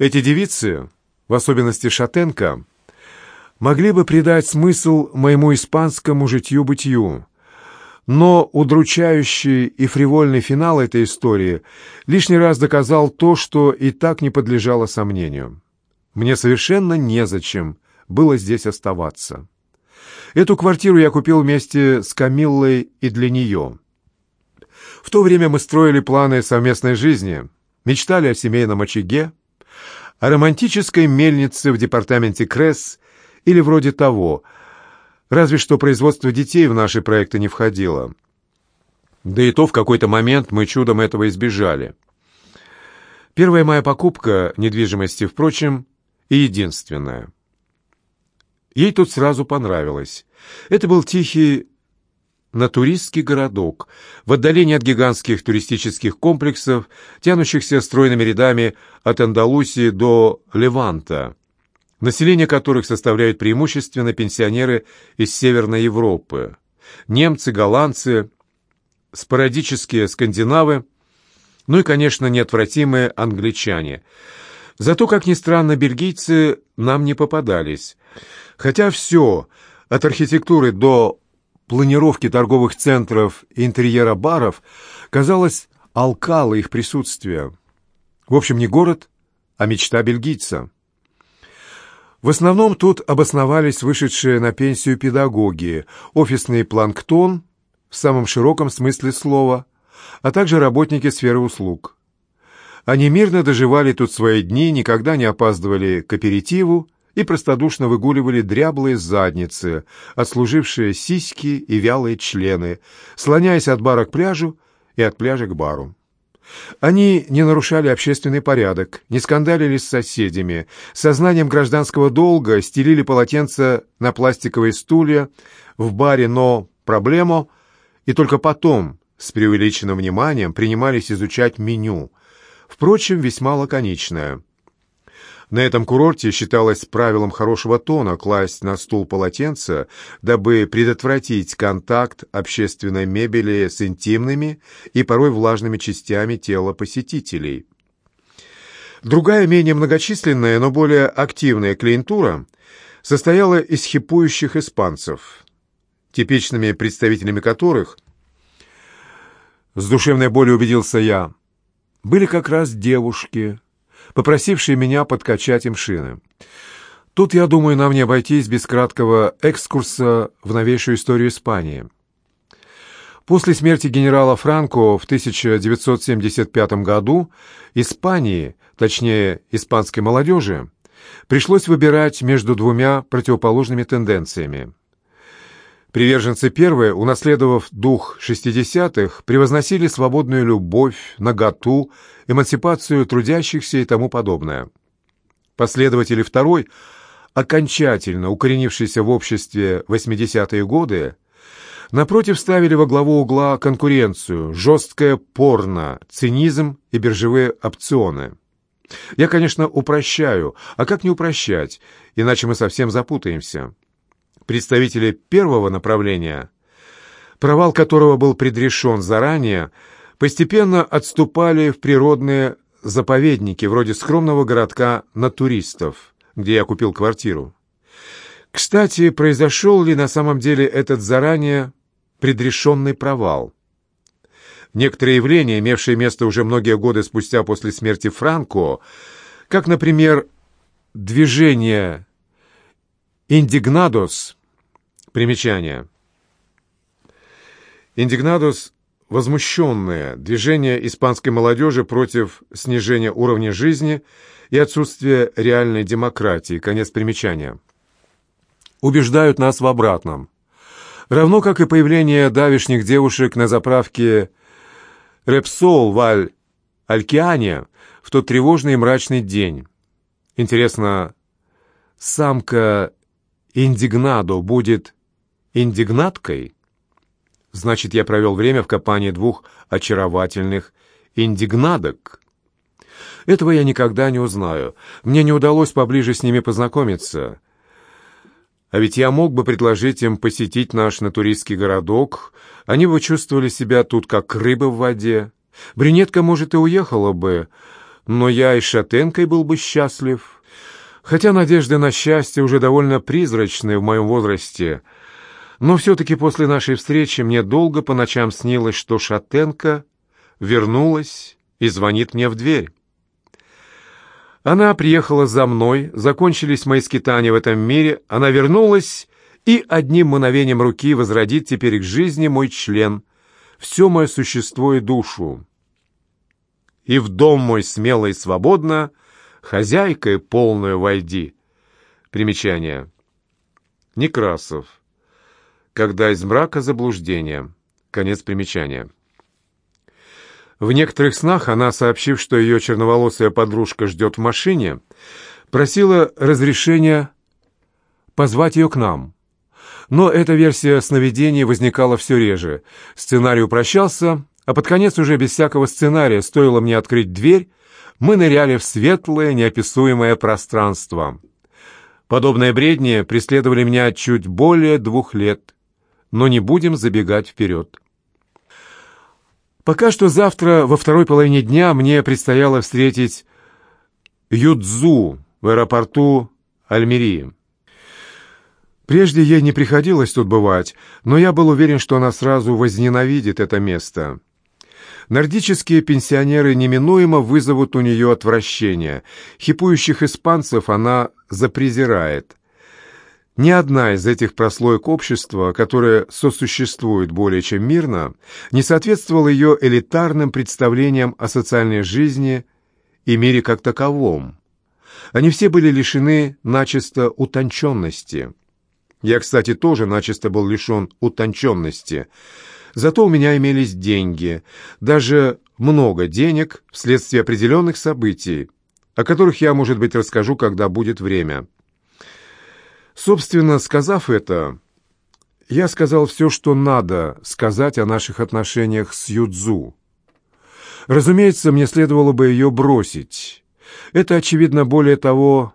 Эти девицы, в особенности Шатенко, могли бы придать смысл моему испанскому житью-бытию, но удручающий и фривольный финал этой истории лишний раз доказал то, что и так не подлежало сомнению. Мне совершенно незачем было здесь оставаться. Эту квартиру я купил вместе с Камиллой и для нее. В то время мы строили планы совместной жизни, мечтали о семейном очаге, о романтической мельнице в департаменте Кресс или вроде того, разве что производство детей в наши проекты не входило. Да и то в какой-то момент мы чудом этого избежали. Первая моя покупка недвижимости, впрочем, и единственная. Ей тут сразу понравилось. Это был тихий натуристский городок, в отдалении от гигантских туристических комплексов, тянущихся стройными рядами от Андалусии до Леванта, население которых составляют преимущественно пенсионеры из Северной Европы, немцы, голландцы, спорадические скандинавы, ну и, конечно, неотвратимые англичане. Зато, как ни странно, бельгийцы нам не попадались. Хотя все, от архитектуры до планировки торговых центров и интерьера баров, казалось, алкало их присутствие. В общем, не город, а мечта бельгийца. В основном тут обосновались вышедшие на пенсию педагоги, офисный планктон в самом широком смысле слова, а также работники сферы услуг. Они мирно доживали тут свои дни, никогда не опаздывали к аперитиву, и простодушно выгуливали дряблые задницы, отслужившие сиськи и вялые члены, слоняясь от бара к пляжу и от пляжа к бару. Они не нарушали общественный порядок, не скандалили с соседями, сознанием гражданского долга стелили полотенца на пластиковые стулья в баре, но проблему, и только потом, с преувеличенным вниманием, принимались изучать меню, впрочем, весьма лаконичное – на этом курорте считалось правилом хорошего тона класть на стул полотенце, дабы предотвратить контакт общественной мебели с интимными и порой влажными частями тела посетителей. Другая, менее многочисленная, но более активная клиентура состояла из хипующих испанцев, типичными представителями которых, с душевной болью убедился я, были как раз девушки – попросившие меня подкачать им шины. Тут, я думаю, нам не обойтись без краткого экскурса в новейшую историю Испании. После смерти генерала Франко в 1975 году Испании, точнее, испанской молодежи, пришлось выбирать между двумя противоположными тенденциями. Приверженцы первой, унаследовав дух шестидесятых, превозносили свободную любовь, наготу, эмансипацию трудящихся и тому подобное. Последователи второй, окончательно укоренившиеся в обществе 80-е годы, напротив ставили во главу угла конкуренцию, жесткое порно, цинизм и биржевые опционы. Я, конечно, упрощаю, а как не упрощать, иначе мы совсем запутаемся представители первого направления, провал которого был предрешен заранее, постепенно отступали в природные заповедники, вроде скромного городка на туристов, где я купил квартиру. Кстати, произошел ли на самом деле этот заранее предрешенный провал? Некоторые явления, имевшие место уже многие годы спустя после смерти Франко, как, например, движение «Индигнадос», Примечание. Индигнадус – возмущенное движение испанской молодежи против снижения уровня жизни и отсутствия реальной демократии. Конец примечания. Убеждают нас в обратном. Равно как и появление давишних девушек на заправке Репсол в Аль-Алькиане в тот тревожный и мрачный день. Интересно, самка Индигнадо будет Индигнаткой? Значит, я провел время в компании двух очаровательных индигнадок. Этого я никогда не узнаю. Мне не удалось поближе с ними познакомиться. А ведь я мог бы предложить им посетить наш натуристский городок. Они бы чувствовали себя тут, как рыба в воде. Брюнетка, может, и уехала бы, но я и шатенкой был бы счастлив. Хотя надежды на счастье уже довольно призрачные в моем возрасте, но все-таки после нашей встречи мне долго по ночам снилось, что шатенка вернулась и звонит мне в дверь. Она приехала за мной, закончились мои скитания в этом мире, она вернулась и одним мгновением руки возродит теперь к жизни мой член, все мое существо и душу. И в дом мой смело и свободно, хозяйкой полную войди. Примечание. Некрасов. Когда из мрака заблуждение. Конец примечания. В некоторых снах она, сообщив, что ее черноволосая подружка ждет в машине, просила разрешения позвать ее к нам. Но эта версия сновидений возникала все реже. Сценарий упрощался, а под конец уже без всякого сценария, стоило мне открыть дверь, мы ныряли в светлое, неописуемое пространство. Подобные бредни преследовали меня чуть более двух лет, но не будем забегать вперед. Пока что завтра во второй половине дня мне предстояло встретить Юдзу в аэропорту Альмерии. Прежде ей не приходилось тут бывать, но я был уверен, что она сразу возненавидит это место. Нордические пенсионеры неминуемо вызовут у нее отвращение. Хипующих испанцев она запрезирает. Ни одна из этих прослоек общества, которое сосуществует более чем мирно, не соответствовала ее элитарным представлениям о социальной жизни и мире как таковом. Они все были лишены начисто утонченности. Я, кстати, тоже начисто был лишен утонченности. Зато у меня имелись деньги, даже много денег вследствие определенных событий, о которых я, может быть, расскажу, когда будет время. Собственно, сказав это, я сказал все, что надо сказать о наших отношениях с Юдзу. Разумеется, мне следовало бы ее бросить. Это, очевидно, более того,